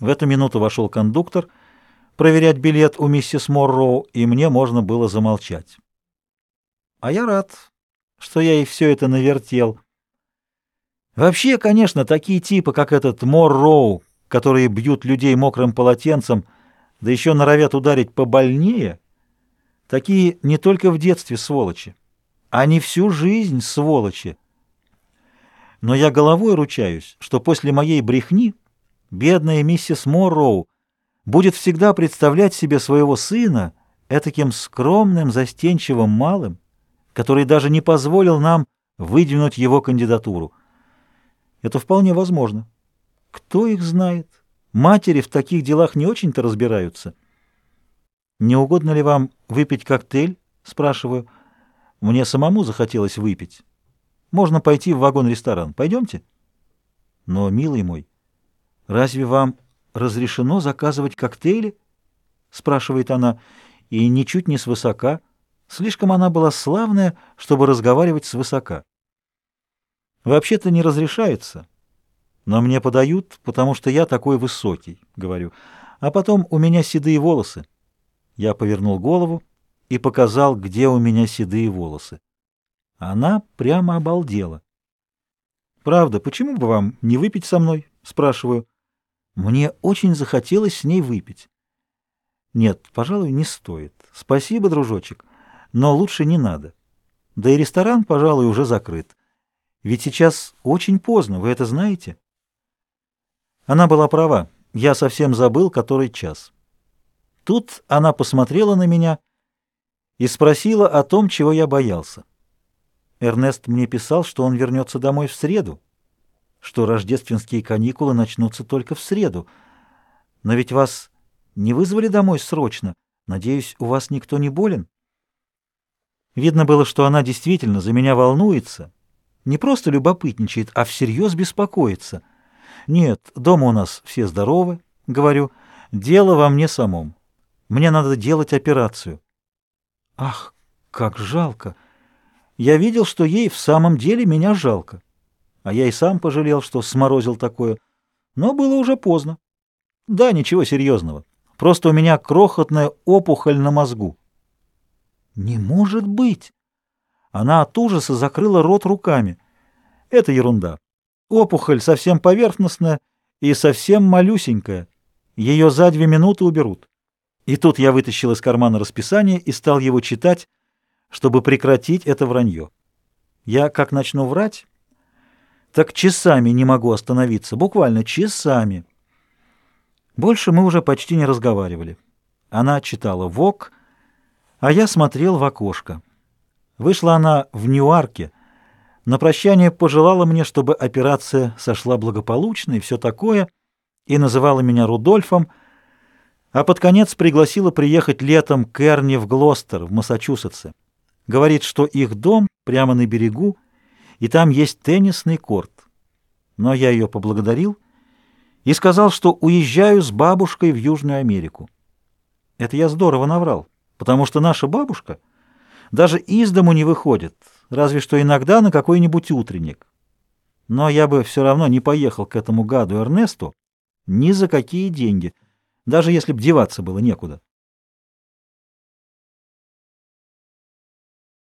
В эту минуту вошел кондуктор проверять билет у миссис Морроу, и мне можно было замолчать. А я рад, что я и все это навертел. Вообще, конечно, такие типы, как этот Морроу, которые бьют людей мокрым полотенцем, да еще норовят ударить побольнее, такие не только в детстве сволочи, они всю жизнь сволочи. Но я головой ручаюсь, что после моей брехни бедная миссис Морроу будет всегда представлять себе своего сына этаким скромным, застенчивым малым, который даже не позволил нам выдвинуть его кандидатуру. Это вполне возможно. Кто их знает? Матери в таких делах не очень-то разбираются. «Не угодно ли вам выпить коктейль?» — спрашиваю. «Мне самому захотелось выпить. Можно пойти в вагон-ресторан. Пойдемте?» «Но, милый мой, разве вам разрешено заказывать коктейли?» — спрашивает она, и ничуть не свысока. Слишком она была славная, чтобы разговаривать свысока. «Вообще-то не разрешается, но мне подают, потому что я такой высокий», — говорю. «А потом у меня седые волосы». Я повернул голову и показал, где у меня седые волосы. Она прямо обалдела. «Правда, почему бы вам не выпить со мной?» — спрашиваю. Мне очень захотелось с ней выпить. Нет, пожалуй, не стоит. Спасибо, дружочек, но лучше не надо. Да и ресторан, пожалуй, уже закрыт. Ведь сейчас очень поздно, вы это знаете? Она была права. Я совсем забыл, который час. Тут она посмотрела на меня и спросила о том, чего я боялся. Эрнест мне писал, что он вернется домой в среду что рождественские каникулы начнутся только в среду. Но ведь вас не вызвали домой срочно. Надеюсь, у вас никто не болен? Видно было, что она действительно за меня волнуется. Не просто любопытничает, а всерьез беспокоится. Нет, дома у нас все здоровы, говорю. Дело во мне самом. Мне надо делать операцию. Ах, как жалко! Я видел, что ей в самом деле меня жалко. А я и сам пожалел, что сморозил такое. Но было уже поздно. Да, ничего серьезного. Просто у меня крохотная опухоль на мозгу. Не может быть! Она от ужаса закрыла рот руками. Это ерунда. Опухоль совсем поверхностная и совсем малюсенькая. Ее за две минуты уберут. И тут я вытащил из кармана расписание и стал его читать, чтобы прекратить это вранье. Я, как начну врать, так часами не могу остановиться, буквально часами. Больше мы уже почти не разговаривали. Она читала ВОК, а я смотрел в окошко. Вышла она в Ньюарке. На прощание пожелала мне, чтобы операция сошла благополучно и все такое, и называла меня Рудольфом, а под конец пригласила приехать летом к Эрни в Глостер, в Массачусетсе. Говорит, что их дом прямо на берегу, и там есть теннисный корт. Но я ее поблагодарил и сказал, что уезжаю с бабушкой в Южную Америку. Это я здорово наврал, потому что наша бабушка даже из дому не выходит, разве что иногда на какой-нибудь утренник. Но я бы все равно не поехал к этому гаду Эрнесту ни за какие деньги, даже если б деваться было некуда.